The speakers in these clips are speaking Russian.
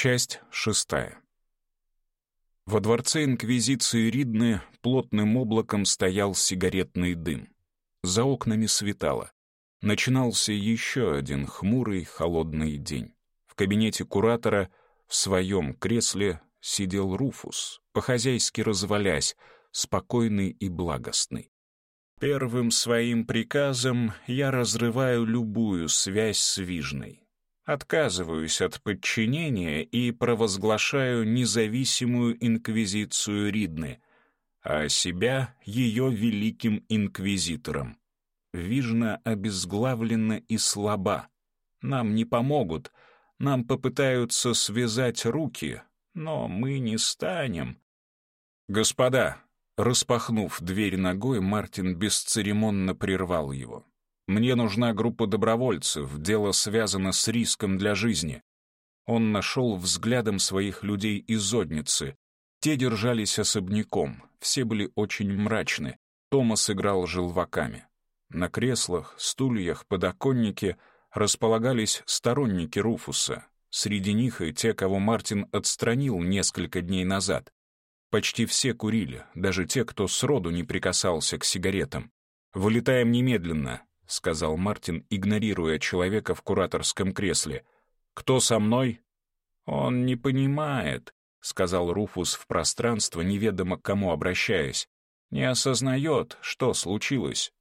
Часть шестая. Во дворце Инквизиции Ридны плотным облаком стоял сигаретный дым. За окнами светало. Начинался еще один хмурый, холодный день. В кабинете куратора в своем кресле сидел Руфус, по-хозяйски развалясь, спокойный и благостный. «Первым своим приказом я разрываю любую связь с Вижной», отказываюсь от подчинения и провозглашаю независимую инквизицию Ридны, а себя ее великим инквизитором. Вижна обезглавлена и слаба. Нам не помогут, нам попытаются связать руки, но мы не станем. «Господа!» — распахнув дверь ногой, Мартин бесцеремонно прервал его. Мне нужна группа добровольцев, дело связано с риском для жизни. Он нашел взглядом своих людей из зодницы. Те держались особняком, все были очень мрачны. Томас играл желваками. На креслах, стульях, подоконнике располагались сторонники Руфуса. Среди них и те, кого Мартин отстранил несколько дней назад. Почти все курили, даже те, кто сроду не прикасался к сигаретам. «Вылетаем немедленно», — сказал Мартин, игнорируя человека в кураторском кресле. «Кто со мной?» «Он не понимает», — сказал Руфус в пространство, неведомо к кому обращаясь. «Не осознает, что случилось.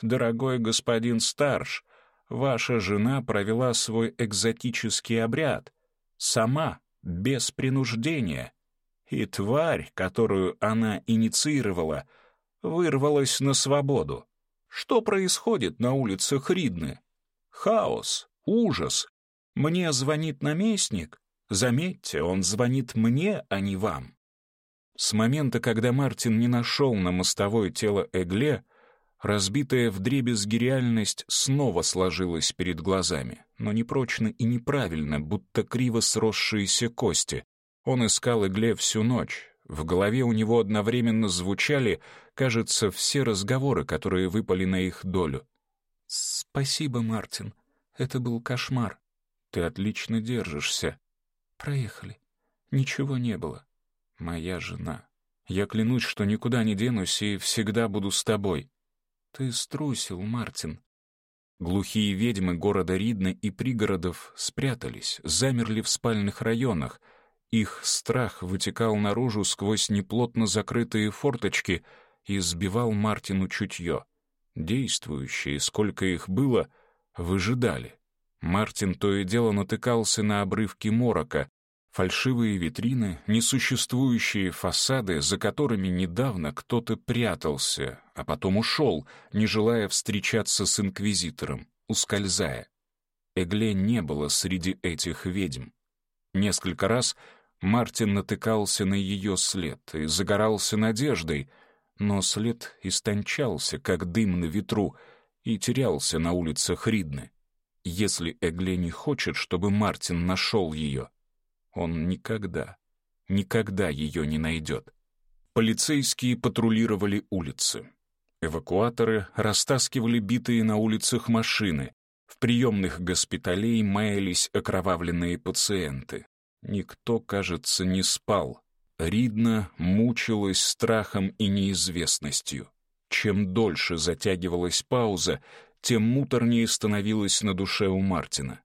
Дорогой господин Старш, ваша жена провела свой экзотический обряд. Сама, без принуждения. И тварь, которую она инициировала, вырвалась на свободу. Что происходит на улицах Ридны? Хаос, ужас. Мне звонит наместник. Заметьте, он звонит мне, а не вам. С момента, когда Мартин не нашел на мостовое тело Эгле, разбитая вдребезги реальность снова сложилась перед глазами, но непрочно и неправильно, будто криво сросшиеся кости. Он искал Эгле всю ночь, в голове у него одновременно звучали, кажется, все разговоры, которые выпали на их долю. «Спасибо, Мартин. Это был кошмар. Ты отлично держишься. Проехали. Ничего не было. Моя жена. Я клянусь, что никуда не денусь и всегда буду с тобой. Ты струсил, Мартин». Глухие ведьмы города Ридны и пригородов спрятались, замерли в спальных районах — их страх вытекал наружу сквозь неплотно закрытые форточки и сбивал Мартину чутье. Действующие, сколько их было, выжидали. Мартин то и дело натыкался на обрывки морока, фальшивые витрины, несуществующие фасады, за которыми недавно кто-то прятался, а потом ушел, не желая встречаться с инквизитором, ускользая. Эгле не было среди этих ведьм. Несколько раз Мартин натыкался на ее след и загорался надеждой, но след истончался, как дым на ветру, и терялся на улицах Ридны. Если Эгле не хочет, чтобы Мартин нашел ее, он никогда, никогда ее не найдет. Полицейские патрулировали улицы. Эвакуаторы растаскивали битые на улицах машины. В приемных госпиталей маялись окровавленные пациенты. Никто, кажется, не спал. Ридна мучилась страхом и неизвестностью. Чем дольше затягивалась пауза, тем муторнее становилось на душе у Мартина.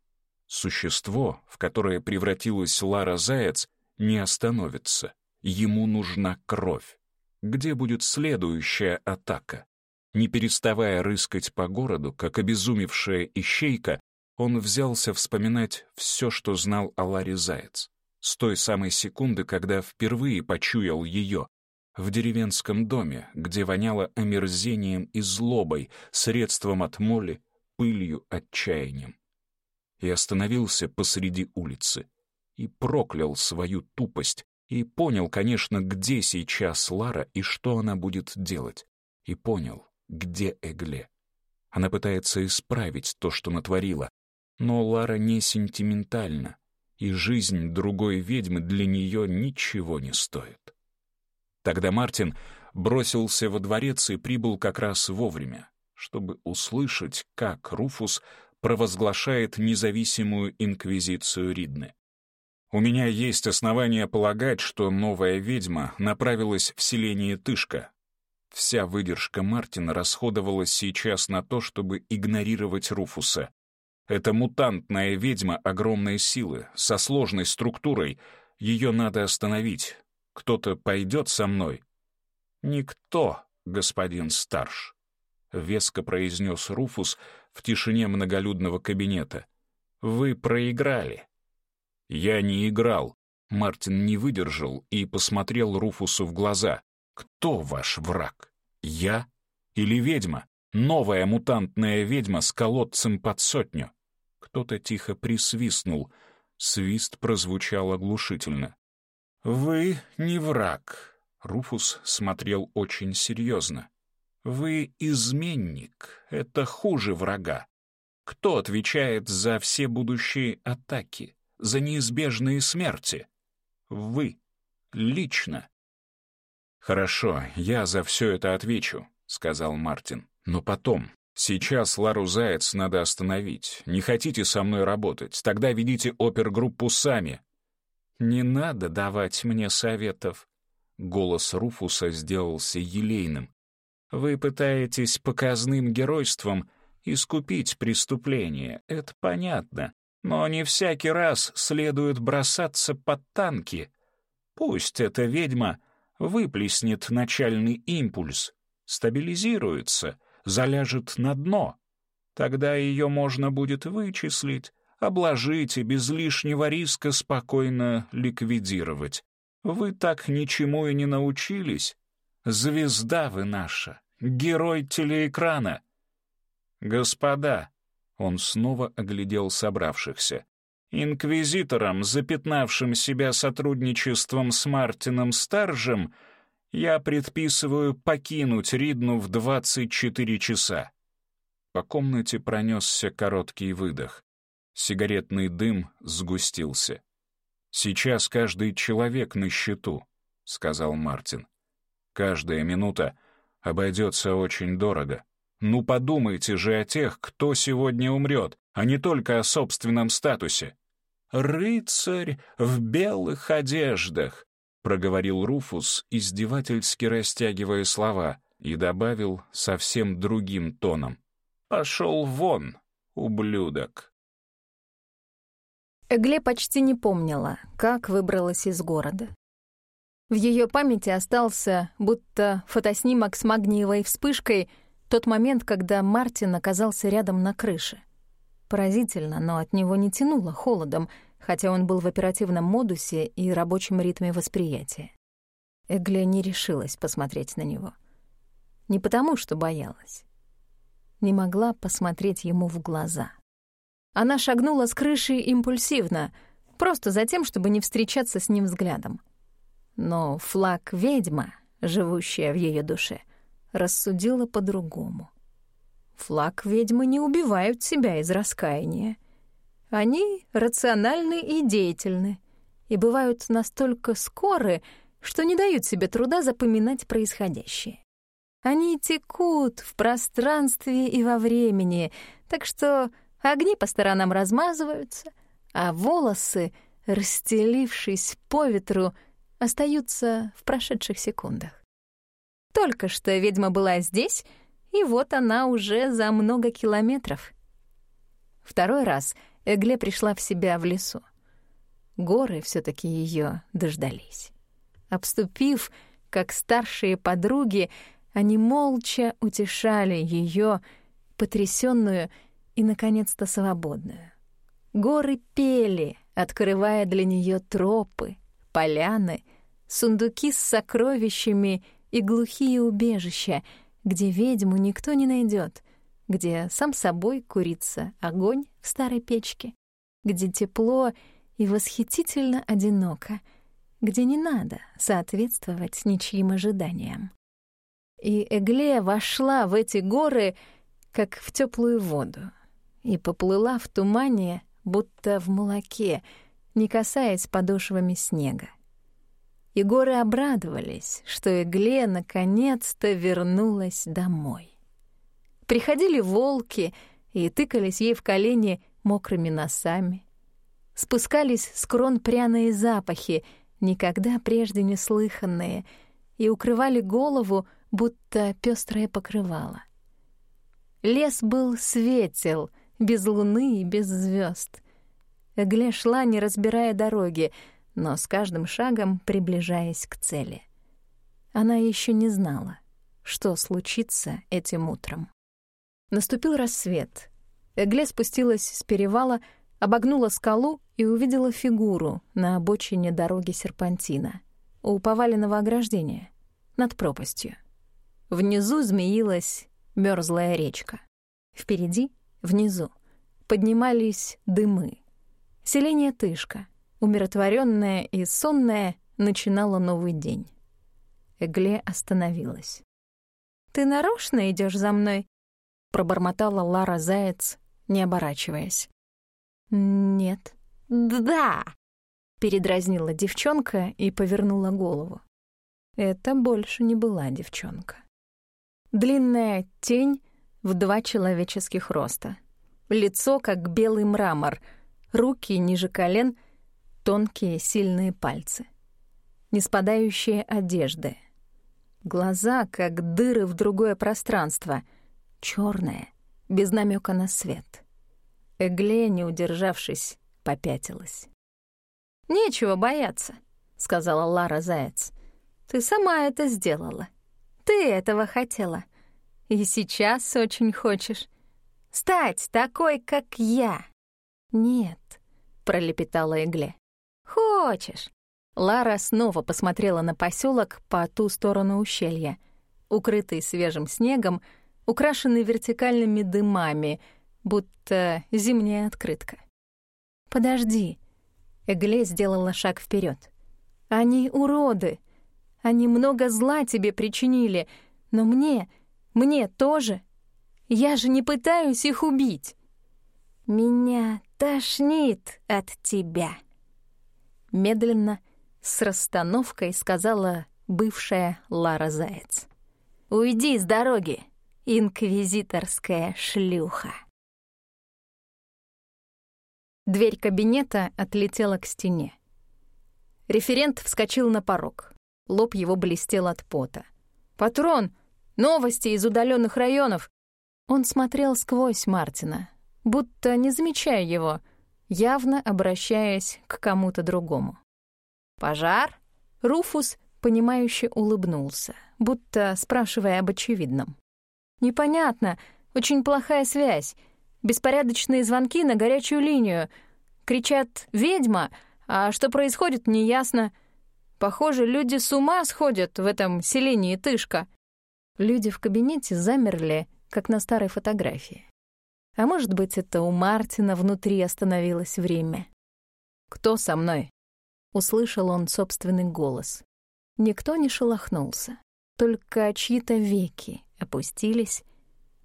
Существо, в которое превратилась Лара Заяц, не остановится. Ему нужна кровь. Где будет следующая атака? Не переставая рыскать по городу, как обезумевшая ищейка, он взялся вспоминать все, что знал о Ларе Заяц. С той самой секунды, когда впервые почуял ее, в деревенском доме, где воняло омерзением и злобой, средством от моли, пылью, отчаянием. И остановился посреди улицы. И проклял свою тупость, и понял, конечно, где сейчас Лара и что она будет делать. И понял, где Эгле. Она пытается исправить то, что натворила, но Лара не сентиментальна, и жизнь другой ведьмы для нее ничего не стоит. Тогда Мартин бросился во дворец и прибыл как раз вовремя, чтобы услышать, как Руфус провозглашает независимую инквизицию Ридны. У меня есть основания полагать, что новая ведьма направилась в селение Тышка. Вся выдержка Мартина расходовалась сейчас на то, чтобы игнорировать Руфуса, это мутантная ведьма огромной силы, со сложной структурой. Ее надо остановить. Кто-то пойдет со мной?» «Никто, господин Старш», — веско произнес Руфус в тишине многолюдного кабинета. «Вы проиграли». «Я не играл». Мартин не выдержал и посмотрел Руфусу в глаза. «Кто ваш враг? Я или ведьма?» новая мутантная ведьма с колодцем под сотню кто-то тихо присвистнул. Свист прозвучал оглушительно. «Вы не враг», — Руфус смотрел очень серьезно. «Вы изменник. Это хуже врага. Кто отвечает за все будущие атаки, за неизбежные смерти? Вы. Лично». «Хорошо, я за все это отвечу», — сказал Мартин. «Но потом, «Сейчас Лару Заяц надо остановить. Не хотите со мной работать? Тогда ведите опергруппу сами». «Не надо давать мне советов». Голос Руфуса сделался елейным. «Вы пытаетесь показным геройством искупить преступление, это понятно. Но не всякий раз следует бросаться под танки. Пусть эта ведьма выплеснет начальный импульс, стабилизируется» заляжет на дно. Тогда ее можно будет вычислить, обложить и без лишнего риска спокойно ликвидировать. Вы так ничему и не научились. Звезда вы наша, герой телеэкрана. Господа, он снова оглядел собравшихся. Инквизиторам, запятнавшим себя сотрудничеством с Мартином Старжем, я предписываю покинуть Ридну в 24 часа». По комнате пронесся короткий выдох. Сигаретный дым сгустился. «Сейчас каждый человек на счету», — сказал Мартин. «Каждая минута обойдется очень дорого. Ну подумайте же о тех, кто сегодня умрет, а не только о собственном статусе». «Рыцарь в белых одеждах», проговорил Руфус, издевательски растягивая слова, и добавил совсем другим тоном. «Пошел вон, ублюдок!» Эгле почти не помнила, как выбралась из города. В ее памяти остался, будто фотоснимок с магниевой вспышкой, тот момент, когда Мартин оказался рядом на крыше. Поразительно, но от него не тянуло холодом — хотя он был в оперативном модусе и рабочем ритме восприятия. Эгли не решилась посмотреть на него. Не потому, что боялась. Не могла посмотреть ему в глаза. Она шагнула с крыши импульсивно, просто за тем, чтобы не встречаться с ним взглядом. Но флаг ведьма, живущая в ее душе, рассудила по-другому. Флаг ведьмы не убивают себя из раскаяния. Они рациональны и деятельны, и бывают настолько скоры, что не дают себе труда запоминать происходящее. Они текут в пространстве и во времени, так что огни по сторонам размазываются, а волосы, расстелившись по ветру, остаются в прошедших секундах. Только что ведьма была здесь, и вот она уже за много километров. Второй раз — Эгле пришла в себя в лесу. Горы все таки ее дождались. Обступив, как старшие подруги, они молча утешали ее потрясенную и, наконец-то, свободную. Горы пели, открывая для нее тропы, поляны, сундуки с сокровищами и глухие убежища, где ведьму никто не найдет, где сам собой курится огонь в старой печке, где тепло и восхитительно одиноко, где не надо соответствовать ничьим ожиданиям. И Эгле вошла в эти горы, как в теплую воду, и поплыла в тумане, будто в молоке, не касаясь подошвами снега. И горы обрадовались, что Эгле наконец-то вернулась домой. Приходили волки и тыкались ей в колени мокрыми носами. Спускались с крон пряные запахи, никогда прежде не слыханные, и укрывали голову, будто пестрое покрывало. Лес был светел, без луны и без звезд. Эгле шла, не разбирая дороги, но с каждым шагом приближаясь к цели. Она еще не знала, что случится этим утром. Наступил рассвет. Эгле спустилась с перевала, обогнула скалу и увидела фигуру на обочине дороги серпантина у поваленного ограждения над пропастью. Внизу змеилась мёрзлая речка. Впереди, внизу, поднимались дымы. Селение Тышка, умиротворённое и сонное, начинало новый день. Эгле остановилась. «Ты нарочно идёшь за мной?» пробормотала Лара Заяц, не оборачиваясь. «Нет». «Да!» — передразнила девчонка и повернула голову. Это больше не была девчонка. Длинная тень в два человеческих роста. Лицо, как белый мрамор, руки ниже колен, тонкие сильные пальцы. неспадающие одежды. Глаза, как дыры в другое пространство — черные, без намека на свет. Эгле, не удержавшись, попятилась. «Нечего бояться», — сказала Лара Заяц. «Ты сама это сделала. Ты этого хотела. И сейчас очень хочешь. Стать такой, как я». «Нет», — пролепетала Эгле. «Хочешь». Лара снова посмотрела на поселок по ту сторону ущелья, укрытый свежим снегом, украшенный вертикальными дымами, будто зимняя открытка. «Подожди». Эгле сделала шаг вперед. «Они уроды. Они много зла тебе причинили, но мне, мне тоже. Я же не пытаюсь их убить». «Меня тошнит от тебя», — медленно, с расстановкой сказала бывшая Лара Заяц. «Уйди с дороги!» инквизиторская шлюха. Дверь кабинета отлетела к стене. Референт вскочил на порог. Лоб его блестел от пота. «Патрон! Новости из удаленных районов!» Он смотрел сквозь Мартина, будто не замечая его, явно обращаясь к кому-то другому. «Пожар?» Руфус, понимающе улыбнулся, будто спрашивая об очевидном. Непонятно, очень плохая связь. Беспорядочные звонки на горячую линию. Кричат «Ведьма!», а что происходит, неясно. Похоже, люди с ума сходят в этом селении Тышка. Люди в кабинете замерли, как на старой фотографии. А может быть, это у Мартина внутри остановилось время. «Кто со мной?» — услышал он собственный голос. Никто не шелохнулся, только чьи-то веки опустились,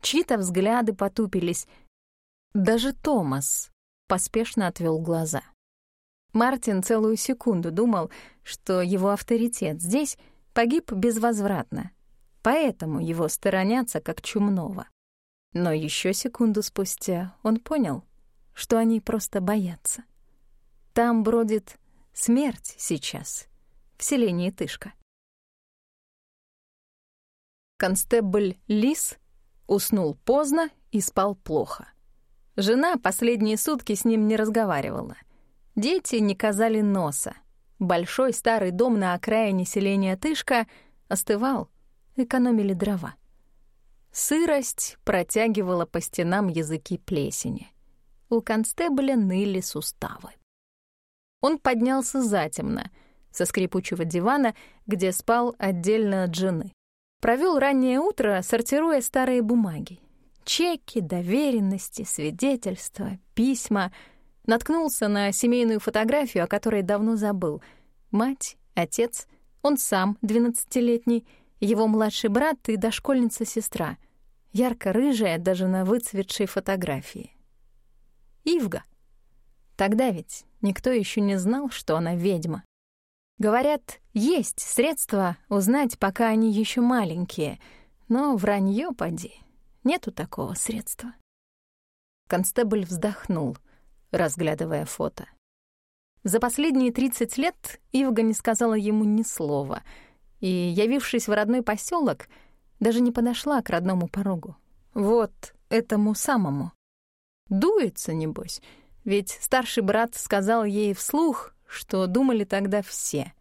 чьи-то взгляды потупились. Даже Томас поспешно отвел глаза. Мартин целую секунду думал, что его авторитет здесь погиб безвозвратно, поэтому его сторонятся как чумного. Но еще секунду спустя он понял, что они просто боятся. Там бродит смерть сейчас, в селении Тышка. Констебль Лис уснул поздно и спал плохо. Жена последние сутки с ним не разговаривала. Дети не казали носа. Большой старый дом на окраине селения Тышка остывал, экономили дрова. Сырость протягивала по стенам языки плесени. У констебля ныли суставы. Он поднялся затемно, со скрипучего дивана, где спал отдельно от жены провел раннее утро, сортируя старые бумаги. Чеки, доверенности, свидетельства, письма. Наткнулся на семейную фотографию, о которой давно забыл. Мать, отец, он сам, 12-летний, его младший брат и дошкольница-сестра. Ярко-рыжая даже на выцветшей фотографии. Ивга. Тогда ведь никто еще не знал, что она ведьма. Говорят, есть средства узнать, пока они еще маленькие, но вранье поди. Нету такого средства. Констебль вздохнул, разглядывая фото. За последние 30 лет Ивга не сказала ему ни слова, и, явившись в родной поселок, даже не подошла к родному порогу. Вот этому самому. Дуется, небось, ведь старший брат сказал ей вслух, что думали тогда все.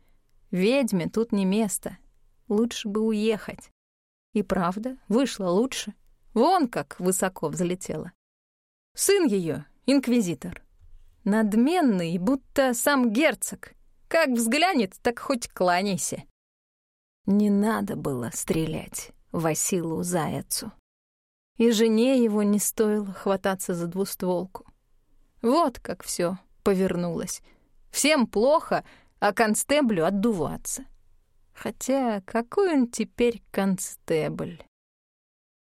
Ведьме тут не место. Лучше бы уехать. И правда, вышло лучше. Вон как высоко взлетела. Сын ее инквизитор. Надменный, будто сам герцог. Как взглянет, так хоть кланяйся. Не надо было стрелять Василу Заяцу. И жене его не стоило хвататься за двустволку. Вот как все повернулось — Всем плохо, а констеблю отдуваться. Хотя какой он теперь констебль?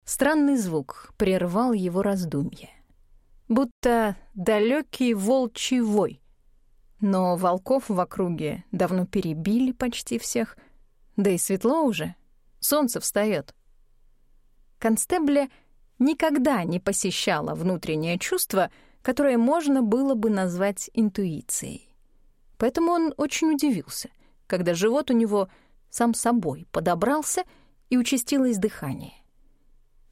Странный звук прервал его раздумье. Будто далекий волчий вой. Но волков в округе давно перебили почти всех. Да и светло уже, солнце встает. Констебля никогда не посещало внутреннее чувство, которое можно было бы назвать интуицией. Поэтому он очень удивился, когда живот у него сам собой подобрался и участилось дыхание.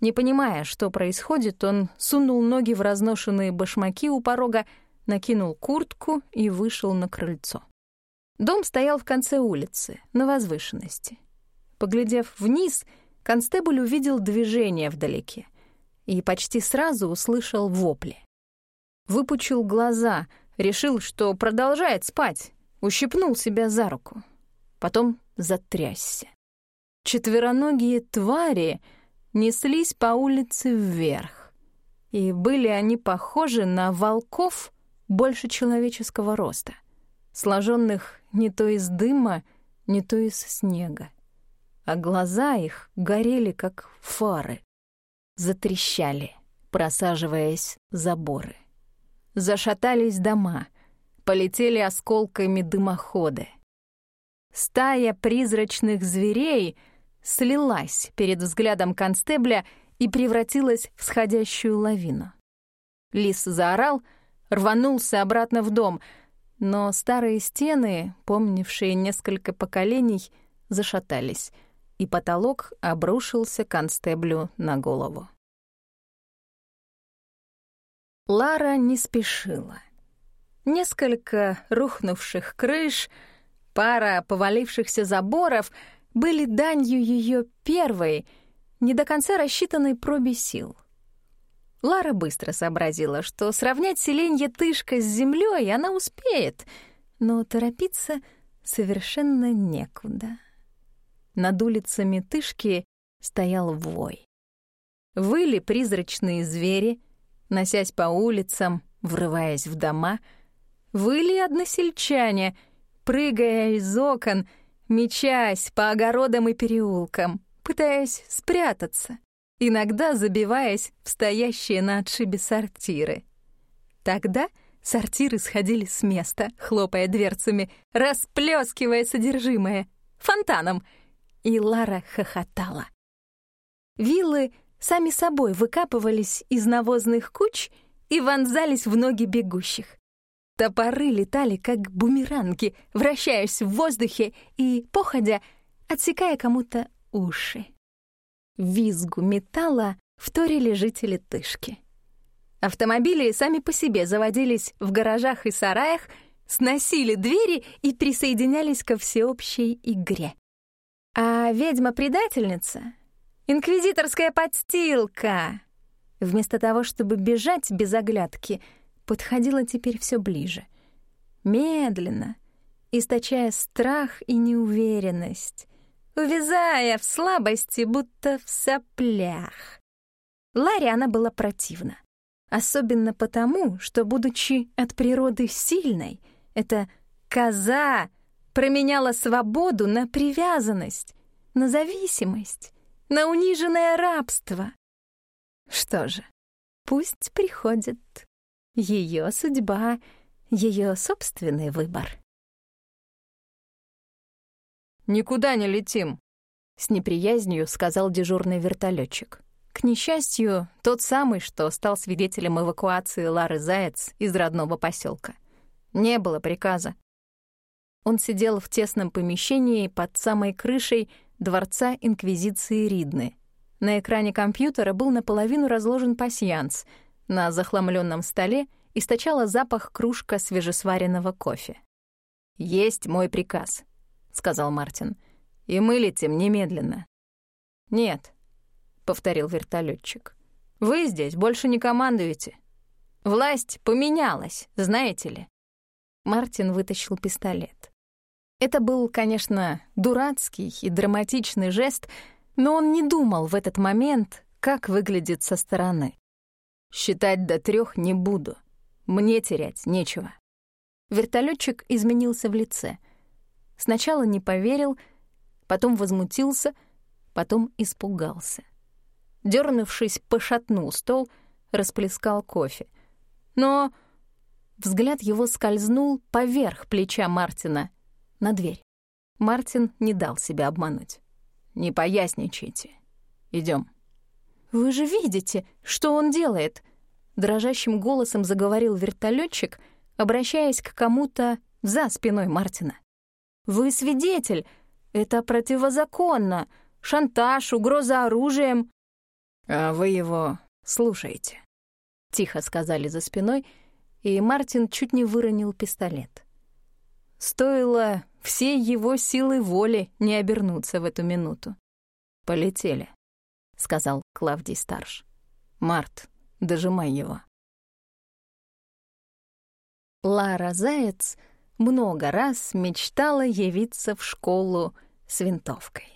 Не понимая, что происходит, он сунул ноги в разношенные башмаки у порога, накинул куртку и вышел на крыльцо. Дом стоял в конце улицы, на возвышенности. Поглядев вниз, констебль увидел движение вдалеке и почти сразу услышал вопли. Выпучил глаза, Решил, что продолжает спать, ущипнул себя за руку. Потом затрясся. Четвероногие твари неслись по улице вверх. И были они похожи на волков больше человеческого роста, сложенных не то из дыма, не то из снега. А глаза их горели, как фары. Затрещали, просаживаясь заборы зашатались дома, полетели осколками дымоходы. Стая призрачных зверей слилась перед взглядом констебля и превратилась в сходящую лавину. Лис заорал, рванулся обратно в дом, но старые стены, помнившие несколько поколений, зашатались, и потолок обрушился констеблю на голову. Лара не спешила. Несколько рухнувших крыш, пара повалившихся заборов были данью ее первой, не до конца рассчитанной пробе сил. Лара быстро сообразила, что сравнять селенье Тышка с землей она успеет, но торопиться совершенно некуда. Над улицами Тышки стоял вой. Выли призрачные звери, носясь по улицам, врываясь в дома, выли односельчане, прыгая из окон, мечась по огородам и переулкам, пытаясь спрятаться, иногда забиваясь в стоящие на отшибе сортиры. Тогда сортиры сходили с места, хлопая дверцами, расплескивая содержимое фонтаном, и Лара хохотала. Виллы сами собой выкапывались из навозных куч и вонзались в ноги бегущих. Топоры летали, как бумеранги, вращаясь в воздухе и, походя, отсекая кому-то уши. Визгу металла вторили жители Тышки. Автомобили сами по себе заводились в гаражах и сараях, сносили двери и присоединялись ко всеобщей игре. А ведьма-предательница «Инквизиторская подстилка!» Вместо того, чтобы бежать без оглядки, подходила теперь все ближе. Медленно, источая страх и неуверенность, увязая в слабости, будто в соплях. Ларе она была противна. Особенно потому, что, будучи от природы сильной, эта коза променяла свободу на привязанность, на зависимость на униженное рабство. Что же, пусть приходит. Ее судьба, ее собственный выбор. «Никуда не летим», — с неприязнью сказал дежурный вертолетчик. К несчастью, тот самый, что стал свидетелем эвакуации Лары Заяц из родного поселка. Не было приказа. Он сидел в тесном помещении под самой крышей, дворца Инквизиции Ридны. На экране компьютера был наполовину разложен пасьянс. На захламленном столе источала запах кружка свежесваренного кофе. «Есть мой приказ», — сказал Мартин. «И мы летим немедленно». «Нет», — повторил вертолетчик. «Вы здесь больше не командуете. Власть поменялась, знаете ли». Мартин вытащил пистолет. Это был, конечно, дурацкий и драматичный жест, но он не думал в этот момент, как выглядит со стороны. «Считать до трех не буду. Мне терять нечего». Вертолетчик изменился в лице. Сначала не поверил, потом возмутился, потом испугался. Дернувшись, пошатнул стол, расплескал кофе. Но взгляд его скользнул поверх плеча Мартина — на дверь. Мартин не дал себя обмануть. «Не поясничайте. Идем. «Вы же видите, что он делает!» Дрожащим голосом заговорил вертолетчик, обращаясь к кому-то за спиной Мартина. «Вы свидетель! Это противозаконно! Шантаж, угроза оружием!» «А вы его слушаете», — тихо сказали за спиной, и Мартин чуть не выронил пистолет. Стоило все его силы воли не обернутся в эту минуту. «Полетели», — сказал Клавдий Старш. «Март, дожимай его». Лара Заяц много раз мечтала явиться в школу с винтовкой.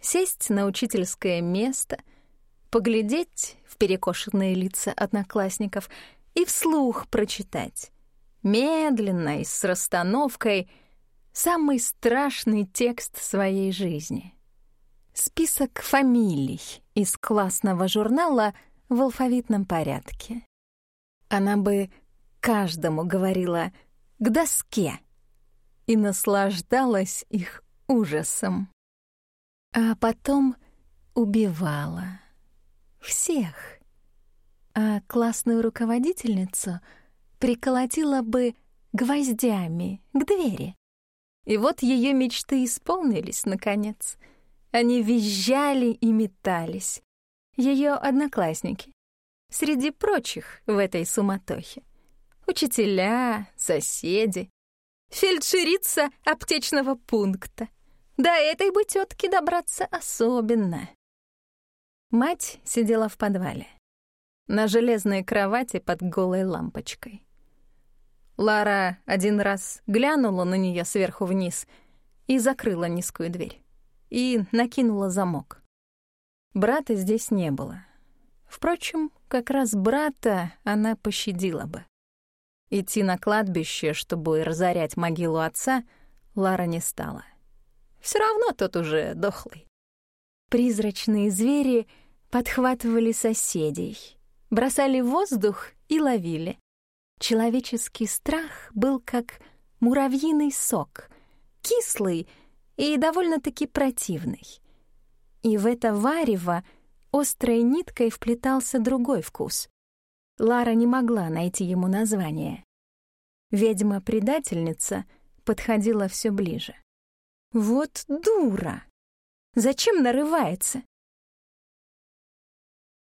Сесть на учительское место, поглядеть в перекошенные лица одноклассников и вслух прочитать. Медленно и с расстановкой — самый страшный текст своей жизни. Список фамилий из классного журнала в алфавитном порядке. Она бы каждому говорила «к доске» и наслаждалась их ужасом. А потом убивала всех. А классную руководительницу приколотила бы гвоздями к двери. И вот ее мечты исполнились, наконец. Они визжали и метались. Ее одноклассники. Среди прочих в этой суматохе. Учителя, соседи. Фельдшерица аптечного пункта. До этой бы тетки добраться особенно. Мать сидела в подвале. На железной кровати под голой лампочкой. Лара один раз глянула на нее сверху вниз и закрыла низкую дверь. И накинула замок. Брата здесь не было. Впрочем, как раз брата она пощадила бы. Идти на кладбище, чтобы разорять могилу отца, Лара не стала. Все равно тот уже дохлый. Призрачные звери подхватывали соседей, бросали в воздух и ловили. Человеческий страх был как муравьиный сок, кислый и довольно-таки противный. И в это варево острой ниткой вплетался другой вкус. Лара не могла найти ему название. Ведьма-предательница подходила все ближе. «Вот дура! Зачем нарывается?